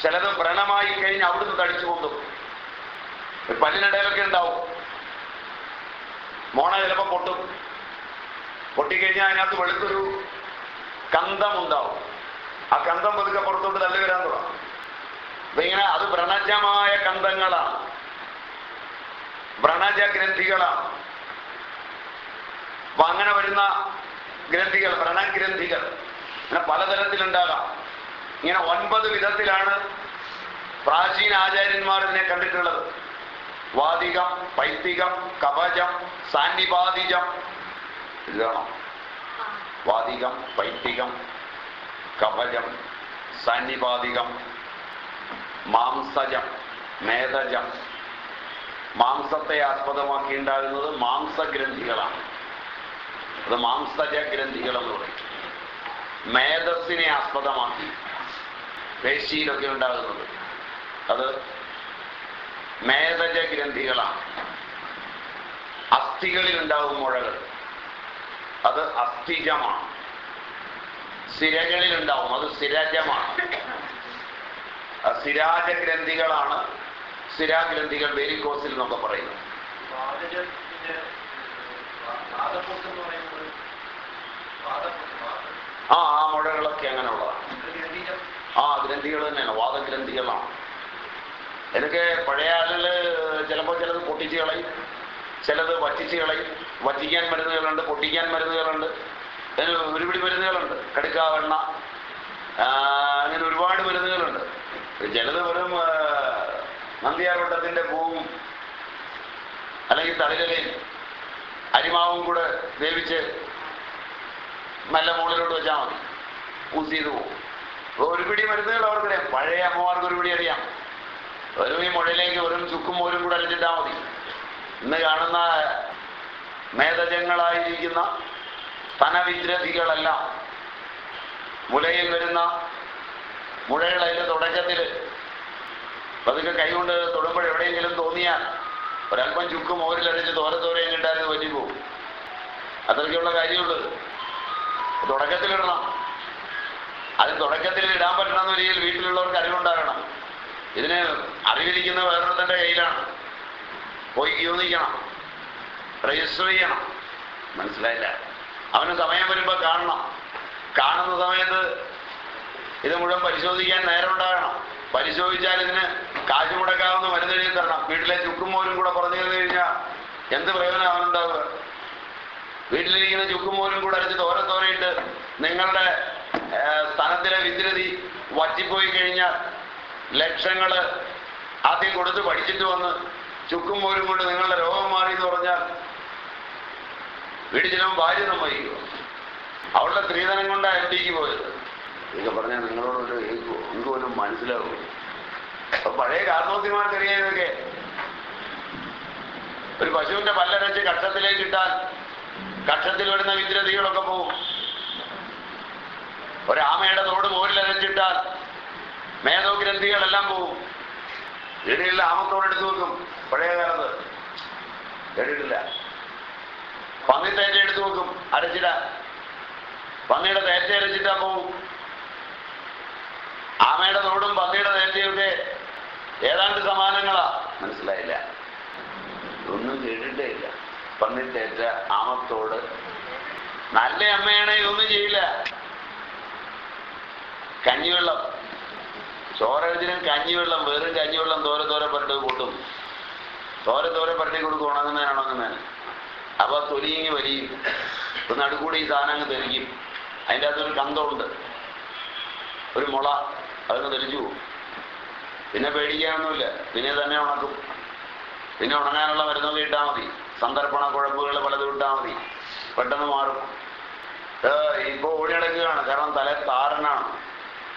ചിലത് വ്രണമായി കഴിഞ്ഞ് അവിടുന്ന് തടിച്ചു കൊണ്ടും. പല്ലിനിടയിലൊക്കെ ഉണ്ടാവും. മോണ ചിലപ്പോൾ പൊട്ടും. പൊട്ടിക്കഴിഞ്ഞാൽ അതിനകത്ത് വെളുത്തൊരു കന്തം ഉണ്ടാവും ആ കന്തം പതുക്കെ പുറത്തോട്ട് തള്ളി വരാൻ തുടങ്ങും. അപ്പൊ ഇങ്ങനെ അത് വ്രണജമായ കന്തങ്ങളാണ്. വ്രണജ ഗ്രന്ഥികളാണ്. അപ്പൊ അങ്ങനെ വരുന്ന ഗ്രന്ഥികൾ വ്രണഗ്രന്ഥികൾ ഇങ്ങനെ പലതരത്തിലുണ്ടാകാം. ഇങ്ങനെ ഒൻപത് വിധത്തിലാണ് പ്രാചീന ആചാര്യന്മാർ ഇതിനെ കണ്ടിട്ടുള്ളത്. വാദികം പൈത്തികം കവചം സാന്നിപാതിജം ഇതാണോ വാദികം പൈത്തികം കവചം സാന്നിപാതികം മാംസജം മേധജം. മാംസത്തെ ആസ്പദമാക്കി ഉണ്ടാകുന്നത് മാംസഗ്രന്ഥികളാണ്. അത് മാംസജ ഗ്രന്ഥികൾ എന്ന് പറയും. മേധസ്സിനെ ആസ്പദമാക്കി പേശിയിലൊക്കെ ഉണ്ടാകുന്നത്. അത് മേധജ ഗ്രന്ഥികളാണ് അസ്ഥികളിൽ ഉണ്ടാകും മുഴകൾ. അത് അസ്ഥിജമാണ്. സിരകളിൽ ഉണ്ടാവും അത് സിരജമാണ്. അത് സിരാജ ഗ്രന്ഥികളാണ് സിരാഗ്രന്ഥികൾ വേരിക്കോസിൽ എന്നൊക്കെ പറയുന്നത്. ആ ആ മുഴകളൊക്കെ അങ്ങനെയുള്ളതാണ്. ആ ഗ്രന്ഥികൾ തന്നെയാണ്. വാദഗ്രന്ഥികളാണ്. എനിക്ക് പഴയ ആളുകൾ ചിലപ്പോൾ ചിലത് പൊട്ടിച്ച് കളയും. ചിലത് വറ്റിച്ച് കളയും. വറ്റിക്കാൻ മരുന്നുകളുണ്ട് പൊട്ടിക്കാൻ മരുന്നുകളുണ്ട്. ഒരുപിടി മരുന്നുകളുണ്ട്. കടുക്കാവെണ്ണ അങ്ങനെ ഒരുപാട് മരുന്നുകളുണ്ട്. ചിലത് വെറും നന്ദിയാർവട്ടത്തിന്റെ പൂവും അല്ലെങ്കിൽ തളിരലയും അരിമാവും കൂടെ വേവിച്ച് നല്ല മുകളിലോട്ട് വെച്ചാൽ മതി. ഊസ് ചെയ്തു പോകും ഒരു പിടി മരുന്നുകൾ അവർക്കറിയാം. പഴയ അമ്മമാർക്ക് ഒരു പിടി അറിയാം. വെറും ഈ മുഴയിലേക്ക് വെറും ചുക്കും മോരും കൂടെ അരച്ചിട്ടാൽ മതി. ഇന്ന് കാണുന്ന മേധജങ്ങളായിരിക്കുന്ന സ്തനവിദ്രതികളെല്ലാം മുലയിൽ വരുന്ന മുഴകൾ അതിന്റെ തുടക്കത്തിൽ പതുക്കെ കൈകൊണ്ട് തൊടുമ്പോൾ എവിടെയെങ്കിലും തോന്നിയാൽ ഒരല്പം ചുക്കും മോരിലടിച്ച് തോര തോരയും കിട്ടാതെ പറ്റിപ്പോവും അത്രയ്ക്കുള്ള കാര്യമുള്ളത് തുടക്കത്തിലിടണം. അത് തുടക്കത്തിൽ ഇടാൻ പറ്റണമെന്ന രീതിയിൽ വീട്ടിലുള്ളവർക്ക് അറിവുണ്ടാകണം. ഇതിന് അറിവിരിക്കുന്ന വേറൊരുത്തന്റെ കയ്യിലാണ്. പോയി ക്യൂ നിൽക്കണം. രജിസ്റ്റർ ചെയ്യണം. മനസ്സിലായില്ല? അവന് സമയം വരുമ്പോൾ കാണണം. കാണുന്ന സമയത്ത് ഇത് മുഴുവൻ പരിശോധിക്കാൻ നേരം ഉണ്ടാകണം പരിശോധിച്ചാൽ ഇതിന് കാശ് മുടക്കാവുന്ന മരുന്ന് എഴുതി തരണം. വീട്ടിലെ ചുക്കും മോരും കൂടെ പറഞ്ഞു തന്നു കഴിഞ്ഞാൽ എന്ത് പ്രയോജനം അവനുണ്ടാവുക? വീട്ടിലിരിക്കുന്ന ചുക്കും മോരും കൂടെ അടിച്ച് തോര തോരയിട്ട് നിങ്ങളുടെ സ്ഥലത്തിലെ വിദ്രതി വറ്റിപ്പോയി കഴിഞ്ഞാൽ ലക്ഷങ്ങൾ ആദ്യം കൊടുത്ത് പഠിച്ചിട്ട് വന്ന് ചുക്കും മോരും കൊണ്ട് നിങ്ങളുടെ രോഗം മാറി എന്ന് പറഞ്ഞാൽ വീട്ടിൽ ചെല്ലുമ്പോൾ ഭാര്യ സമ്മതിക്കുക അവളുടെ സ്ത്രീധനം കൊണ്ട് എം ഡിക്ക് പോയത്. ഇതൊക്കെ പറഞ്ഞാൽ നിങ്ങളോടൊരു എനിക്ക് പോലും മനസ്സിലാവും. അപ്പൊ പഴയ കാർന്നോത്തിമാർക്കറിയാം ഇതൊക്കെ ഒരു പശുവിന്റെ പല്ലരച്ച് കക്ഷത്തിലേക്ക് ഇട്ടാൽ കക്ഷത്തിൽ വരുന്ന വിദ്രതികളൊക്കെ പോകും ഒരാമയുടെ തോട് മോരിലരച്ചിട്ടാൽ മേധോഗ്രന്ഥികളെല്ലാം പോകും വീടുകളിൽ ആമത്തോടെടുത്ത് വെക്കും പഴയ കാലത്ത് കേട്ടിട്ടില്ല. പന്നി തേറ്റ എടുത്തു വെക്കും. അരച്ചില പന്നിയുടെ തേറ്റ അരച്ചിട്ടാ പോവും. ആമയുടെ തോടും പന്നിയുടെ തേറ്റയൊക്കെ ഏതാണ്ട് സമാനങ്ങളാ. മനസ്സിലായില്ല. ഒന്നും കേട്ടിട്ടേ ഇല്ല. പന്നി തേറ്റ ആമത്തോട്. നല്ല അമ്മയാണെ ഒന്നും ചെയ്യില്ല. കഞ്ഞിവെള്ളം. ചോരത്തിനും കഞ്ഞിവെള്ളം വെറും കഞ്ഞിവെള്ളം തോരെ തോരെ പരട്ടി കൂട്ടും. തോരെ തോരെ പരട്ടി കൊടുക്കും ഉണങ്ങുന്നതിന് ഉണങ്ങുന്നതിന് അപ്പൊ തൊലിയിങ്ങി വലിയും. ഇപ്പൊ നടുക്കൂടി ഈ സാധനം അങ്ങ് തെളിക്കും അതിന്റെ അകത്തൊരു കന്തമുണ്ട്. ഒരു മുള. അതങ്ങ് തെളിച്ചു പോകും. പിന്നെ പേടിക്കാനൊന്നുമില്ല. പിന്നെ തന്നെ ഉണക്കും. പിന്നെ ഉണങ്ങാനുള്ള മരുന്നൊക്കെ ഇട്ടാൽ മതി. സന്ദർപ്പണ കുഴപ്പുകൾ പലതും ഇട്ടാൽ മതി. പെട്ടെന്ന് മാറും. ഇപ്പൊ ഓടി നടക്കുകയാണ്. കാരണം തല താരനാണ്.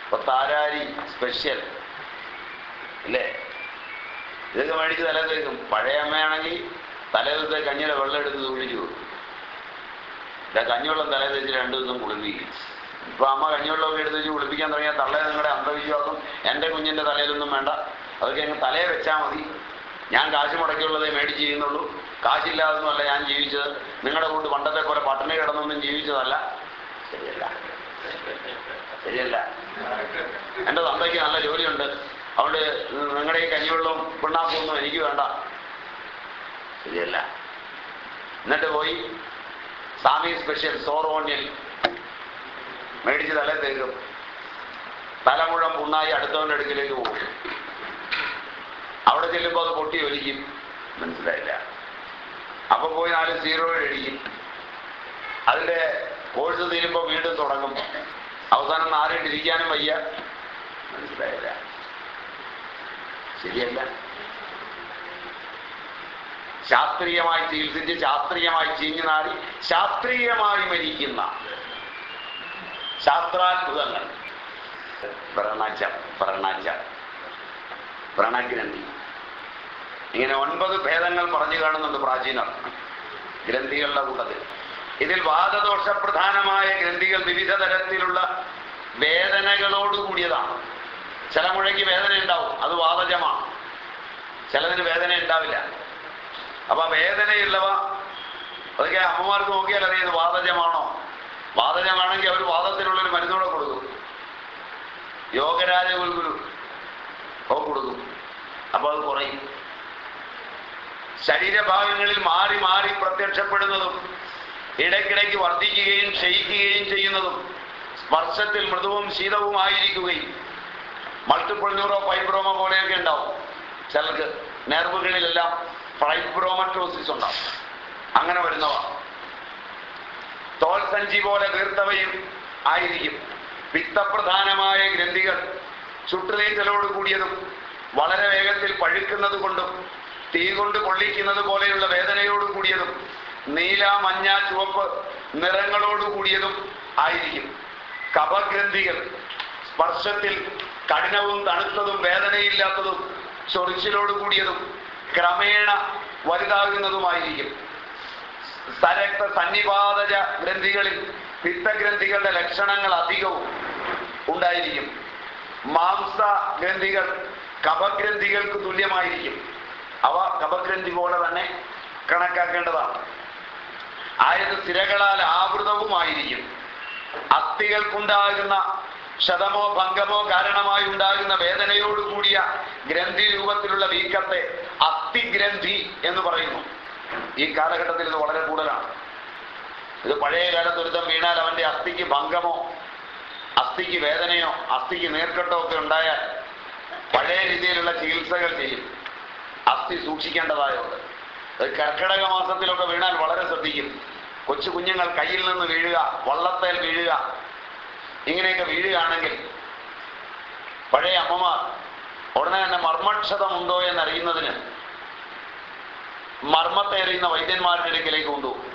ഇപ്പൊ താരാരി സ്പെഷ്യൽ. അല്ലേ? ഇതൊക്കെ മേടിച്ച് തല തേക്കും. പഴയ അമ്മയാണെങ്കിൽ തലേദിവസത്തെ കഞ്ഞിയുടെ വെള്ളം എടുത്ത് ഇല്ല കഞ്ഞിവെള്ളം തലേ തേച്ച് രണ്ടു ദിവസം കുളിപ്പിക്കും ഇപ്പൊ അമ്മ കഞ്ഞിവെള്ളമൊക്കെ എടുത്ത് വെച്ച് കുളിപ്പിക്കാൻ തുടങ്ങിയാൽ തള്ളേ നിങ്ങളുടെ അന്ധവിശ്വാസം എന്റെ കുഞ്ഞിന്റെ തലയിലൊന്നും വേണ്ട. അതൊക്കെ അങ്ങ് തലയെ വെച്ചാൽ മതി. ഞാൻ കാശ് മുടക്കിയുള്ളതേ മേടിച്ച് ചെയ്യുന്നുള്ളൂ. കാശില്ലാതൊന്നുമല്ല ഞാൻ ജീവിച്ചത്. നിങ്ങളുടെ കൂട്ട് പണ്ടത്തെ പോലെ പട്ടണി കിടന്നൊന്നും ജീവിച്ചതല്ല. ശരിയല്ല. ശരിയല്ല. എന്റെ തന്തയ്ക്ക് നല്ല ജോലിയുണ്ട്. അതുകൊണ്ട് നിങ്ങളുടെ ഈ കഞ്ഞിവെള്ളവും പിണ്ണാക്കൊന്നും എനിക്ക് വേണ്ട. ശരിയല്ല എന്നിട്ട് പോയി സാമി സ്പെഷ്യൽ സോറോണിയൽ മേടിച്ച് തല തേക്കും. തല മുഴുവൻ പുണ്ണായി അടുത്തവന്റെ അടുക്കിലേക്ക് പോകും. അവിടെ ചെല്ലുമ്പോൾ അത് പൊട്ടി ഒലിക്കും. മനസ്സിലായില്ല. അപ്പൊ പോയി നാല് സീറോ അടിക്കും അതിന്റെ കോഴ്സ് തീരുമ്പോൾ വീണ്ടും തുടങ്ങും. അവസാനം നാലിട്ടിരിക്കാനും വയ്യ. മനസ്സിലായില്ല. ശരിയല്ല. ശാസ്ത്രീയമായി ചികിത്സിച്ച് ശാസ്ത്രീയമായി ചീഞ്ഞു നാടി ശാസ്ത്രീയമായി മരിക്കുന്ന ശാസ്ത്രാത്ഭുതങ്ങൾ. പ്രണജ പ്രണജ പ്രണഗ്രന്ഥി ഇങ്ങനെ ഒൻപത് ഭേദങ്ങൾ പറഞ്ഞു കാണുന്നുണ്ട് പ്രാചീനർ ഗ്രന്ഥികളുടെ കൂട്ടത്തിൽ. ഇതിൽ വാദദോഷ പ്രധാനമായ ഗ്രന്ഥികൾ വിവിധ തരത്തിലുള്ള വേദനകളോട് കൂടിയതാണ്. ചില മുഴയ്ക്ക് വേദന ഉണ്ടാവും അത് വാദജമാണ്. ചിലതിന് വേദന ഉണ്ടാവില്ല അപ്പൊ വേദനയുള്ളവ അതൊക്കെ അമ്മമാർക്ക് നോക്കിയാൽ അറിയാം ഇത് വാതജമാണെങ്കിൽ അവർ വാദത്തിനുള്ളൊരു മരുന്നൂടെ കൊടുക്കും. യോഗരാജ ഗുരുഗുരു കൊടുക്കും. അപ്പൊ അത് കുറയും. ശരീരഭാഗങ്ങളിൽ മാറി മാറി പ്രത്യക്ഷപ്പെടുന്നതും ഇടയ്ക്കിടയ്ക്ക് വർദ്ധിക്കുകയും ക്ഷയിക്കുകയും ചെയ്യുന്നതും സ്പർശത്തിൽ മൃദുവും ശീതവുമായിരിക്കുകയും മൾട്ടിപ്പിൾ ന്യൂറോ ഫൈബ്രോമ പോലെയൊക്കെ ഉണ്ടാവും. ചിലർക്ക് നെർവുകളിലെല്ലാം ഫൈബ്രോമറ്റോസിസ് ഉണ്ടാവും അങ്ങനെ വരുന്നവ. തോൽ സഞ്ചി പോലെ വീർത്തവയും ആയിരിക്കും. പിത്തപ്രധാനമായ ഗ്രന്ഥികൾ ചുട്ടുനീറ്റലോട് കൂടിയതും വളരെ വേഗത്തിൽ പഴുക്കുന്നത് കൊണ്ടും തീ കൊണ്ട് പൊള്ളിക്കുന്നത് പോലെയുള്ള വേദനയോട് കൂടിയതും നീല മഞ്ഞ ചുവപ്പ് നിറങ്ങളോട് കൂടിയതും ആയിരിക്കും. കപഗ്രന്ഥികൾ സ്പർശത്തിൽ കഠിനവും തണുത്തതും വേദനയില്ലാത്തതും ചൊറിച്ചിലോട് കൂടിയതും ക്രമേണ വലുതാകുന്നതുമായിരിക്കും. സരക്ത സന്നിപാതജ ഗ്രന്ഥികളിൽ പിത്തഗ്രന്ഥികളുടെ ലക്ഷണങ്ങൾ അധികവും ഉണ്ടായിരിക്കും. മാംസ ഗ്രന്ഥികൾ കപഗ്രന്ഥികൾക്ക് തുല്യമായിരിക്കും. അവ കപഗ്രന്ഥി പോലെ തന്നെ കണക്കാക്കേണ്ടതാണ്. ആയത് സ്ഥിരകളാൽ ആവൃതവുമായിരിക്കും. അസ്ഥികൾക്കുണ്ടാകുന്ന ക്ഷതമോ ഭംഗമോ കാരണമായി ഉണ്ടാകുന്ന വേദനയോടുകൂടിയ ഗ്രന്ഥി രൂപത്തിലുള്ള വീക്കത്തെ അത്തിഗ്രന്ഥി എന്ന് പറയുന്നു. ഈ കാലഘട്ടത്തിൽ ഇത് വളരെ കൂടുതലാണ്. ഇത് പഴയ കാലത്ത് ഒരുത്തം വീണാൽ അവന്റെ അസ്ഥിക്ക് ഭംഗമോ അസ്ഥിക്ക് വേദനയോ അസ്ഥിക്ക് നീർക്കെട്ടോ ഒക്കെ ഉണ്ടായാൽ പഴയ രീതിയിലുള്ള ചികിത്സകൾ ചെയ്യും. അസ്ഥി സൂക്ഷിക്കേണ്ടതായുണ്ട്. കർക്കിടക മാസത്തിലൊക്കെ വീണാൽ വളരെ ശ്രദ്ധിക്കും. കൊച്ചു കുഞ്ഞുങ്ങൾ കയ്യിൽ നിന്ന് വീഴുക വള്ളത്തേൽ വീഴുക ഇങ്ങനെയൊക്കെ വീഴുകയാണെങ്കിൽ പഴയ അമ്മമാർ ഉടനെ തന്നെ മർമ്മക്ഷതമുണ്ടോ എന്നറിയുന്നതിന് മർമ്മത്തെ എറിയുന്ന വൈദ്യന്മാരുടെ ഇടയ്ക്കിലേക്ക് കൊണ്ടുപോകും.